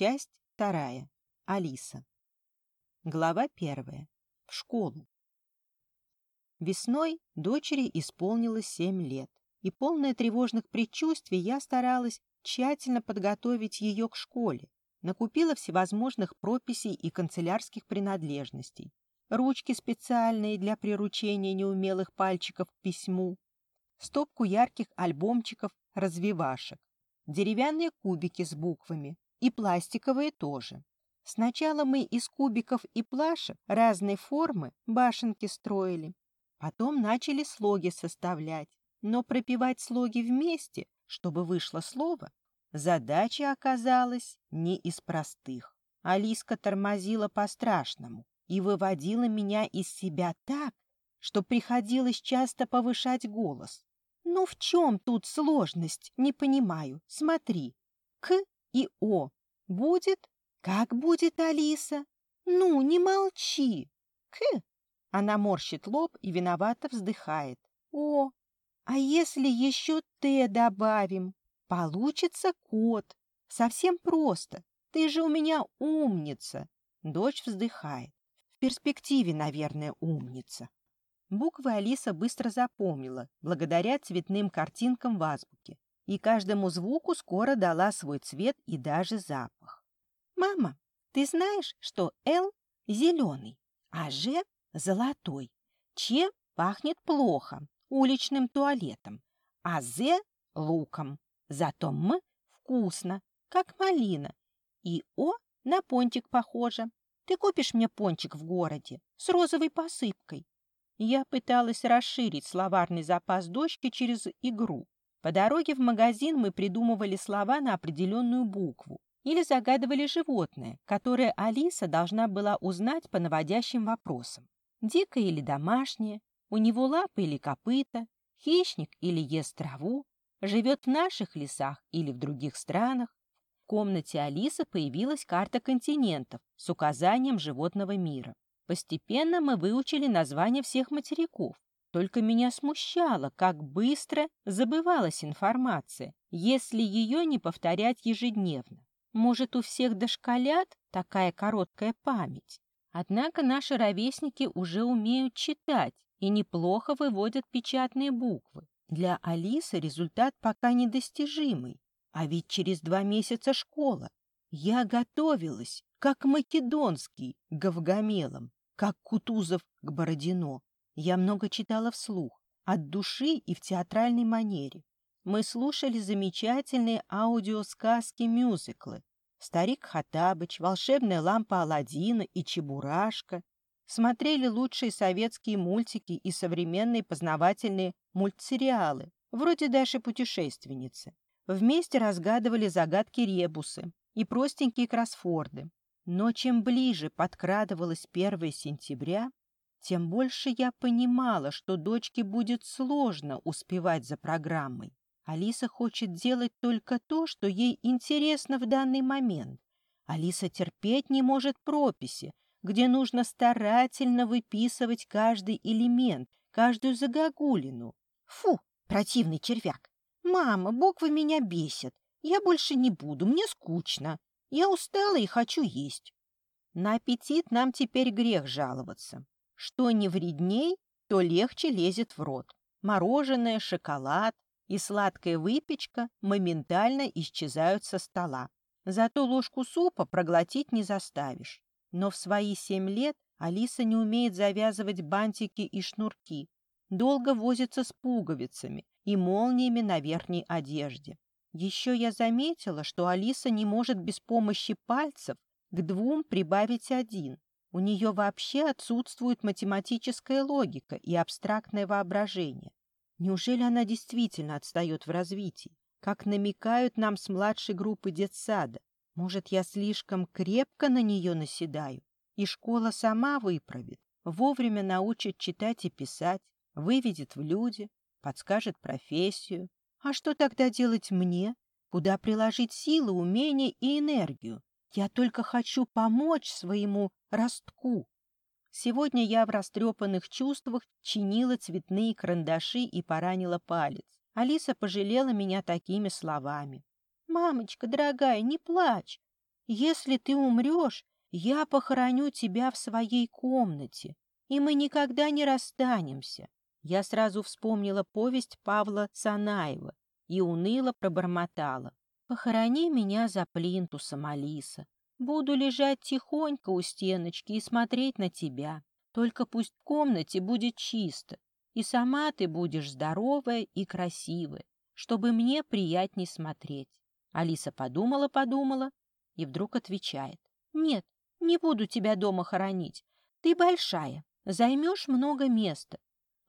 Часть вторая. Алиса. Глава первая. В школу. Весной дочери исполнилось семь лет, и полная тревожных предчувствий я старалась тщательно подготовить ее к школе. Накупила всевозможных прописей и канцелярских принадлежностей. Ручки специальные для приручения неумелых пальчиков к письму, стопку ярких альбомчиков развивашек, деревянные кубики с буквами и пластиковые тоже. Сначала мы из кубиков и плашек разной формы башенки строили, потом начали слоги составлять, но пропивать слоги вместе, чтобы вышло слово, задача оказалась не из простых. Алиска тормозила по-страшному и выводила меня из себя так, что приходилось часто повышать голос. Ну в чем тут сложность, не понимаю. Смотри, К и О будет? Как будет, Алиса? Ну, не молчи. К. Она морщит лоб и виновато вздыхает. О, а если еще Т добавим? Получится кот. Совсем просто. Ты же у меня умница. Дочь вздыхает. В перспективе, наверное, умница. Буквы Алиса быстро запомнила, благодаря цветным картинкам в азбуке, и каждому звуку скоро дала свой цвет и даже запах. «Мама, ты знаешь, что «Л» — зеленый, а «Ж» — золотой, «Ч» пахнет плохо, уличным туалетом, а «З» — луком, зато «М» — вкусно, как малина, и «О» на пончик похоже. Ты купишь мне пончик в городе с розовой посыпкой?» Я пыталась расширить словарный запас дочки через игру. По дороге в магазин мы придумывали слова на определенную букву или загадывали животное, которое Алиса должна была узнать по наводящим вопросам. Дикое или домашнее, у него лапы или копыта, хищник или ест траву, живет в наших лесах или в других странах. В комнате Алисы появилась карта континентов с указанием животного мира. Постепенно мы выучили названия всех материков. Только меня смущало, как быстро забывалась информация, если ее не повторять ежедневно. Может, у всех дошколят такая короткая память? Однако наши ровесники уже умеют читать и неплохо выводят печатные буквы. Для Алисы результат пока недостижимый, а ведь через два месяца школа. Я готовилась, как македонский, к Гавгамелам как Кутузов к Бородино. Я много читала вслух, от души и в театральной манере. Мы слушали замечательные аудиосказки-мюзиклы «Старик Хатабыч», «Волшебная лампа Аладдина» и «Чебурашка». Смотрели лучшие советские мультики и современные познавательные мультсериалы, вроде Даши путешественницы. Вместе разгадывали загадки-ребусы и простенькие кроссфорды. Но чем ближе подкрадывалось 1 сентября, тем больше я понимала, что дочке будет сложно успевать за программой. Алиса хочет делать только то, что ей интересно в данный момент. Алиса терпеть не может прописи, где нужно старательно выписывать каждый элемент, каждую загогулину. Фу, противный червяк! Мама, буквы меня бесят. Я больше не буду, мне скучно. Я устала и хочу есть. На аппетит нам теперь грех жаловаться. Что не вредней, то легче лезет в рот. Мороженое, шоколад и сладкая выпечка моментально исчезают со стола. Зато ложку супа проглотить не заставишь. Но в свои семь лет Алиса не умеет завязывать бантики и шнурки. Долго возится с пуговицами и молниями на верхней одежде. Еще я заметила, что Алиса не может без помощи пальцев к двум прибавить один. У нее вообще отсутствует математическая логика и абстрактное воображение. Неужели она действительно отстает в развитии? Как намекают нам с младшей группы детсада. Может, я слишком крепко на нее наседаю? И школа сама выправит, вовремя научит читать и писать, выведет в люди, подскажет профессию. А что тогда делать мне? Куда приложить силы, умения и энергию? Я только хочу помочь своему ростку. Сегодня я в растрепанных чувствах чинила цветные карандаши и поранила палец. Алиса пожалела меня такими словами. «Мамочка, дорогая, не плачь. Если ты умрешь, я похороню тебя в своей комнате, и мы никогда не расстанемся. Я сразу вспомнила повесть Павла Санаева и уныло пробормотала. «Похорони меня за плинтусом, Алиса. Буду лежать тихонько у стеночки и смотреть на тебя. Только пусть в комнате будет чисто, и сама ты будешь здоровая и красивая, чтобы мне приятней смотреть». Алиса подумала-подумала и вдруг отвечает. «Нет, не буду тебя дома хоронить. Ты большая, займешь много места.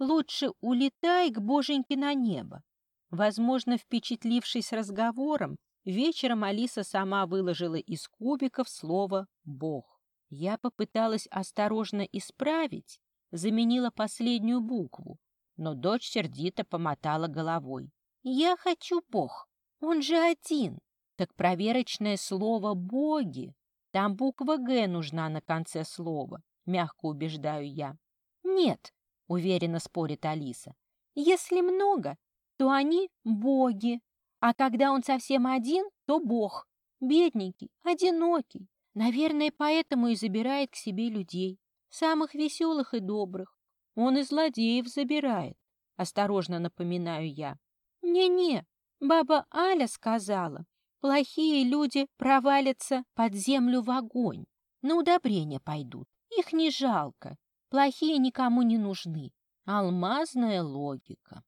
Лучше улетай к боженьке на небо. Возможно, впечатлившись разговором, вечером Алиса сама выложила из кубиков слово «Бог». Я попыталась осторожно исправить, заменила последнюю букву, но дочь сердито помотала головой. «Я хочу Бог, он же один». Так проверочное слово «боги» Там буква «Г» нужна на конце слова, мягко убеждаю я. Нет, уверенно спорит Алиса. Если много, то они боги, а когда он совсем один, то бог. Бедненький, одинокий. Наверное, поэтому и забирает к себе людей, самых веселых и добрых. Он и злодеев забирает, осторожно напоминаю я. Не-не, баба Аля сказала, плохие люди провалятся под землю в огонь, на удобрения пойдут. Их не жалко, Плохие никому не нужны. Алмазная логика.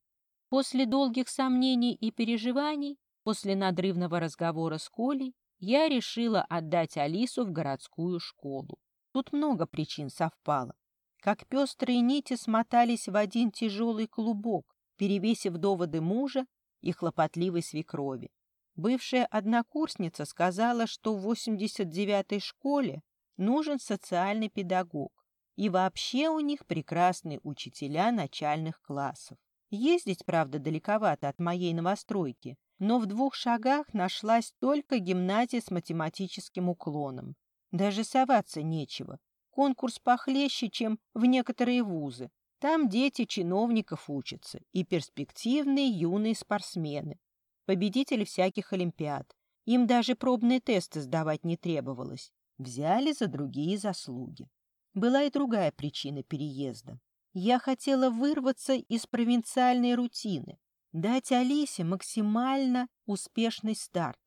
После долгих сомнений и переживаний, после надрывного разговора с Колей, я решила отдать Алису в городскую школу. Тут много причин совпало. Как пестрые нити смотались в один тяжелый клубок, перевесив доводы мужа и хлопотливой свекрови. Бывшая однокурсница сказала, что в 89-й школе нужен социальный педагог. И вообще у них прекрасные учителя начальных классов. Ездить, правда, далековато от моей новостройки, но в двух шагах нашлась только гимназия с математическим уклоном. Даже соваться нечего. Конкурс похлеще, чем в некоторые вузы. Там дети чиновников учатся и перспективные юные спортсмены, победители всяких олимпиад. Им даже пробные тесты сдавать не требовалось. Взяли за другие заслуги. Была и другая причина переезда. Я хотела вырваться из провинциальной рутины, дать Алисе максимально успешный старт.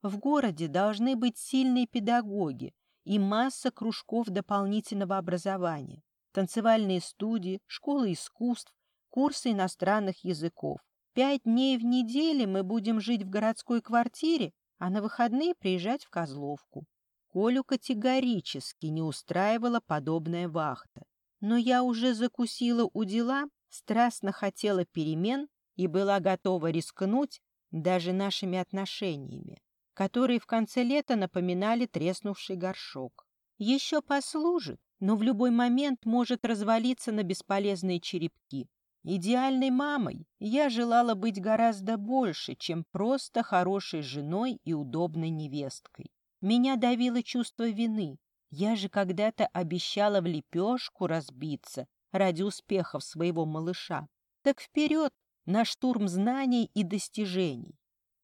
В городе должны быть сильные педагоги и масса кружков дополнительного образования, танцевальные студии, школы искусств, курсы иностранных языков. Пять дней в неделю мы будем жить в городской квартире, а на выходные приезжать в Козловку. Колю категорически не устраивала подобная вахта. Но я уже закусила у дела, страстно хотела перемен и была готова рискнуть даже нашими отношениями, которые в конце лета напоминали треснувший горшок. Еще послужит, но в любой момент может развалиться на бесполезные черепки. Идеальной мамой я желала быть гораздо больше, чем просто хорошей женой и удобной невесткой. Меня давило чувство вины. Я же когда-то обещала в лепешку разбиться ради успехов своего малыша. Так вперед, на штурм знаний и достижений.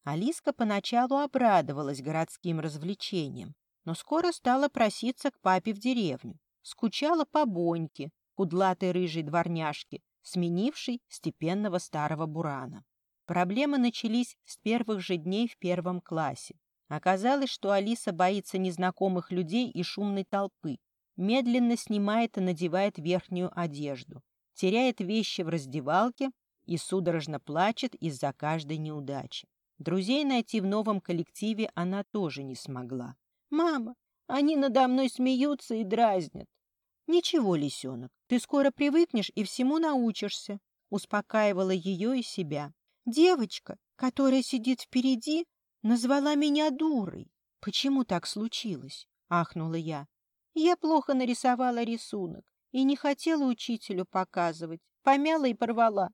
Алиска поначалу обрадовалась городским развлечениям, но скоро стала проситься к папе в деревню. Скучала по Боньке, кудлатой рыжей дворняжке, сменившей степенного старого бурана. Проблемы начались с первых же дней в первом классе. Оказалось, что Алиса боится незнакомых людей и шумной толпы, медленно снимает и надевает верхнюю одежду, теряет вещи в раздевалке и судорожно плачет из-за каждой неудачи. Друзей найти в новом коллективе она тоже не смогла. «Мама, они надо мной смеются и дразнят». «Ничего, лисенок, ты скоро привыкнешь и всему научишься», успокаивала ее и себя. «Девочка, которая сидит впереди, Назвала меня дурой. Почему так случилось? Ахнула я. Я плохо нарисовала рисунок и не хотела учителю показывать. Помяла и порвала.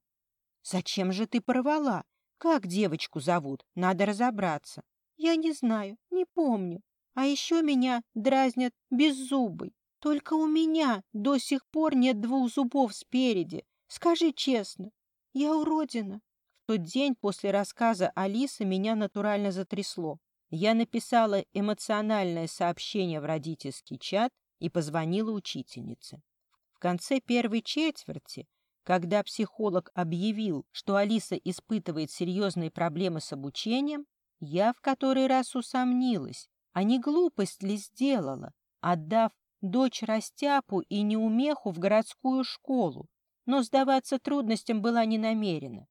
Зачем же ты порвала? Как девочку зовут? Надо разобраться. Я не знаю, не помню. А еще меня дразнят беззубой. Только у меня до сих пор нет двух зубов спереди. Скажи честно, я уродина тот день после рассказа Алисы меня натурально затрясло. Я написала эмоциональное сообщение в родительский чат и позвонила учительнице. В конце первой четверти, когда психолог объявил, что Алиса испытывает серьезные проблемы с обучением, я в который раз усомнилась, а не глупость ли сделала, отдав дочь растяпу и неумеху в городскую школу, но сдаваться трудностям была не намерена.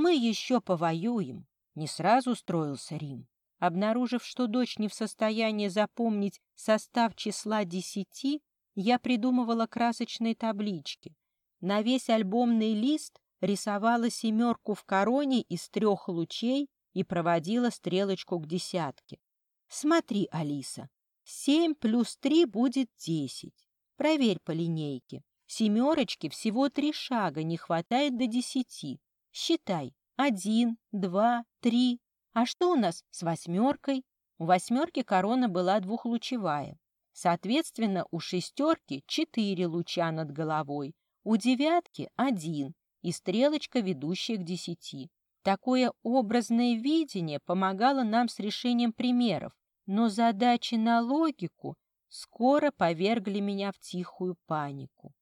Мы еще повоюем. Не сразу строился Рим. Обнаружив, что дочь не в состоянии запомнить состав числа десяти, я придумывала красочные таблички. На весь альбомный лист рисовала семерку в короне из трех лучей и проводила стрелочку к десятке. Смотри, Алиса, семь плюс три будет десять. Проверь по линейке. Семерочки всего три шага, не хватает до десяти. Считай. Один, два, три. А что у нас с восьмеркой? У восьмерки корона была двухлучевая. Соответственно, у шестерки четыре луча над головой, у девятки один и стрелочка, ведущая к десяти. Такое образное видение помогало нам с решением примеров, но задачи на логику скоро повергли меня в тихую панику.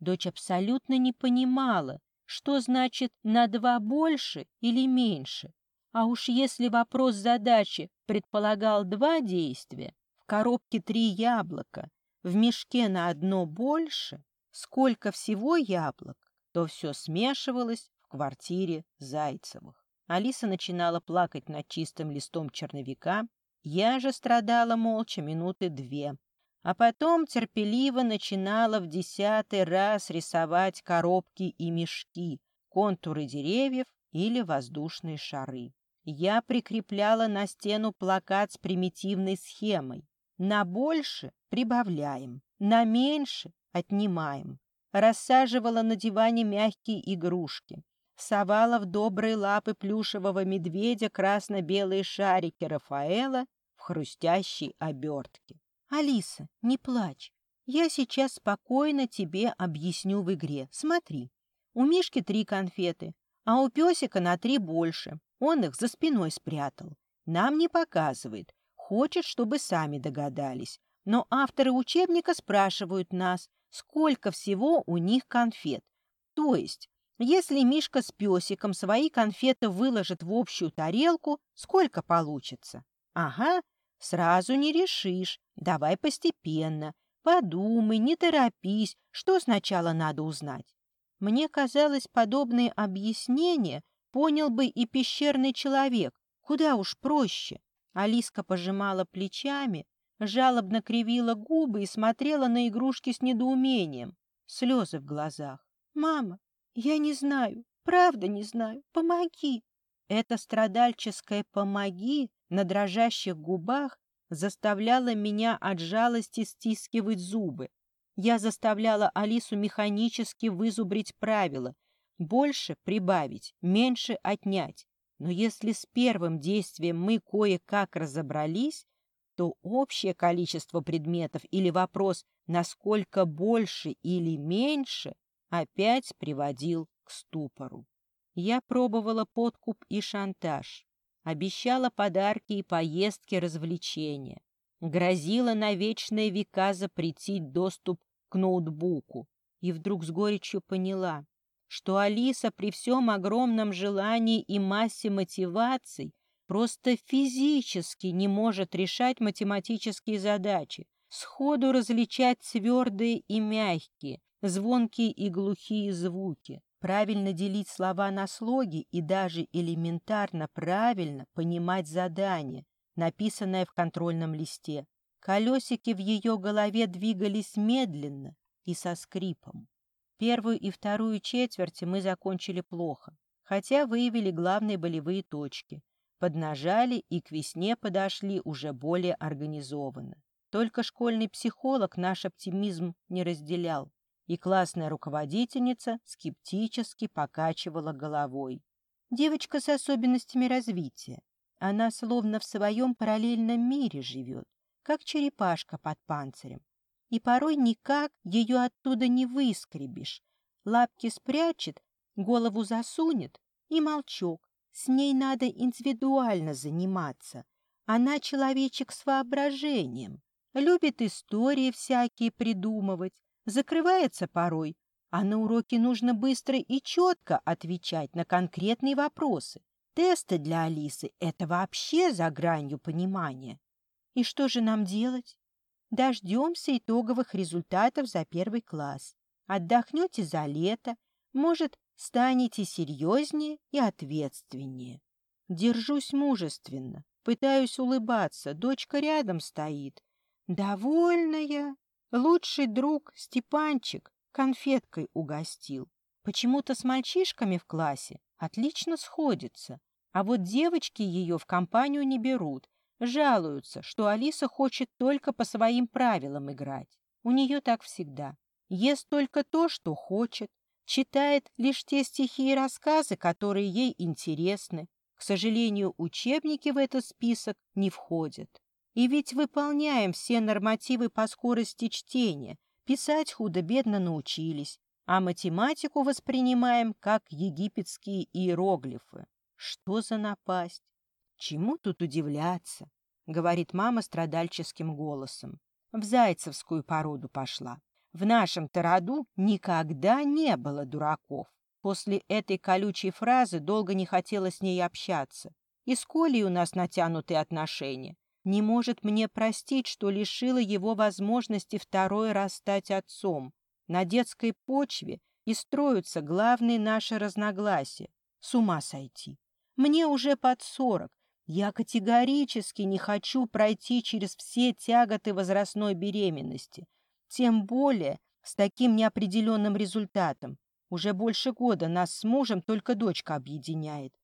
Дочь абсолютно не понимала, что значит «на два больше» или «меньше». А уж если вопрос задачи предполагал два действия, в коробке три яблока, в мешке на одно больше, сколько всего яблок, то все смешивалось в квартире Зайцевых. Алиса начинала плакать над чистым листом черновика, я же страдала молча минуты две, а потом терпеливо начинала в десятый раз рисовать коробки и мешки, контуры деревьев или воздушные шары. Я прикрепляла на стену плакат с примитивной схемой. На больше прибавляем, на меньше отнимаем. Рассаживала на диване мягкие игрушки. Совала в добрые лапы плюшевого медведя красно-белые шарики Рафаэла в хрустящей обертке. «Алиса, не плачь. Я сейчас спокойно тебе объясню в игре. Смотри, у Мишки три конфеты, а у песика на три больше. Он их за спиной спрятал. Нам не показывает. Хочет, чтобы сами догадались. Но авторы учебника спрашивают нас, сколько всего у них конфет. То есть, если Мишка с песиком свои конфеты выложит в общую тарелку, сколько получится? Ага, сразу не решишь. Давай постепенно. Подумай, не торопись, что сначала надо узнать. Мне казалось, подобные объяснения понял бы и пещерный человек. Куда уж проще. Алиска пожимала плечами, жалобно кривила губы и смотрела на игрушки с недоумением. Слезы в глазах. «Мама, я не знаю, правда не знаю. Помоги!» Это страдальческое «помоги» на дрожащих губах заставляло меня от жалости стискивать зубы. Я заставляла Алису механически вызубрить правила. Больше прибавить, меньше отнять. Но если с первым действием мы кое-как разобрались, то общее количество предметов или вопрос, насколько больше или меньше, опять приводил к ступору. Я пробовала подкуп и шантаж, обещала подарки и поездки развлечения, грозила на вечные века запретить доступ к ноутбуку. И вдруг с горечью поняла, что Алиса при всем огромном желании и массе мотиваций просто физически не может решать математические задачи, сходу различать твердые и мягкие, звонкие и глухие звуки, правильно делить слова на слоги и даже элементарно правильно понимать задание, написанное в контрольном листе. Колесики в ее голове двигались медленно и со скрипом. Первую и вторую четверти мы закончили плохо, хотя выявили главные болевые точки, поднажали и к весне подошли уже более организованно. Только школьный психолог наш оптимизм не разделял, и классная руководительница скептически покачивала головой. Девочка с особенностями развития. Она словно в своем параллельном мире живет как черепашка под панцирем, и порой никак ее оттуда не выскребешь. Лапки спрячет, голову засунет и молчок. С ней надо индивидуально заниматься, Она человечек с воображением, любит истории всякие придумывать, закрывается порой, а на уроке нужно быстро и четко отвечать на конкретные вопросы. Тесты для Алисы — это вообще за гранью понимания. И что же нам делать? Дождемся итоговых результатов за первый класс. Отдохнете за лето, может, станете серьезнее и ответственнее. Держусь мужественно, пытаюсь улыбаться, дочка рядом стоит. Довольная. Лучший друг Степанчик конфеткой угостил. Почему-то с мальчишками в классе отлично сходится, а вот девочки ее в компанию не берут, жалуются, что Алиса хочет только по своим правилам играть. У нее так всегда. Ест только то, что хочет, читает лишь те стихи и рассказы, которые ей интересны. К сожалению, учебники в этот список не входят. И ведь выполняем все нормативы по скорости чтения, писать худо-бедно научились, а математику воспринимаем как египетские иероглифы. Что за напасть? Чему тут удивляться? Говорит мама страдальческим голосом. В зайцевскую породу пошла. В нашем-то роду никогда не было дураков. После этой колючей фразы долго не хотела с ней общаться. И с Колей у нас натянутые отношения. Не может мне простить, что лишила его возможности второй раз стать отцом. На детской почве и строятся главные наши разногласия. С ума сойти. Мне уже под сорок. Я категорически не хочу пройти через все тяготы возрастной беременности. Тем более с таким неопределенным результатом. Уже больше года нас с мужем только дочка объединяет.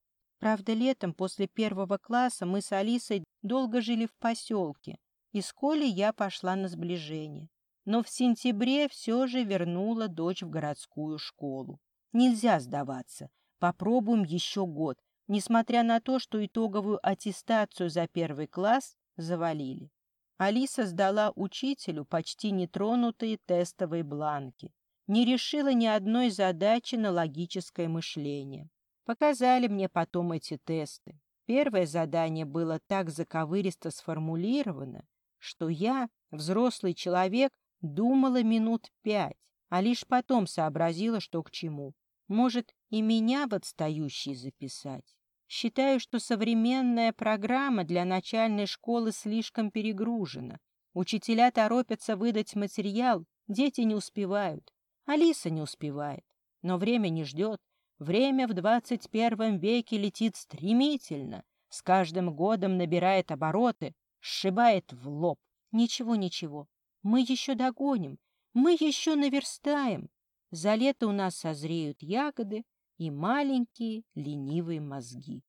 Правда, летом после первого класса мы с Алисой долго жили в поселке, и с Колей я пошла на сближение. Но в сентябре все же вернула дочь в городскую школу. Нельзя сдаваться. Попробуем еще год, несмотря на то, что итоговую аттестацию за первый класс завалили. Алиса сдала учителю почти нетронутые тестовые бланки. Не решила ни одной задачи на логическое мышление. Показали мне потом эти тесты. Первое задание было так заковыристо сформулировано, что я, взрослый человек, думала минут пять, а лишь потом сообразила, что к чему. Может, и меня в отстающий записать. Считаю, что современная программа для начальной школы слишком перегружена. Учителя торопятся выдать материал, дети не успевают. Алиса не успевает. Но время не ждет. Время в двадцать первом веке летит стремительно, с каждым годом набирает обороты, сшибает в лоб. Ничего, ничего, мы еще догоним, мы еще наверстаем. За лето у нас созреют ягоды, и маленькие ленивые мозги.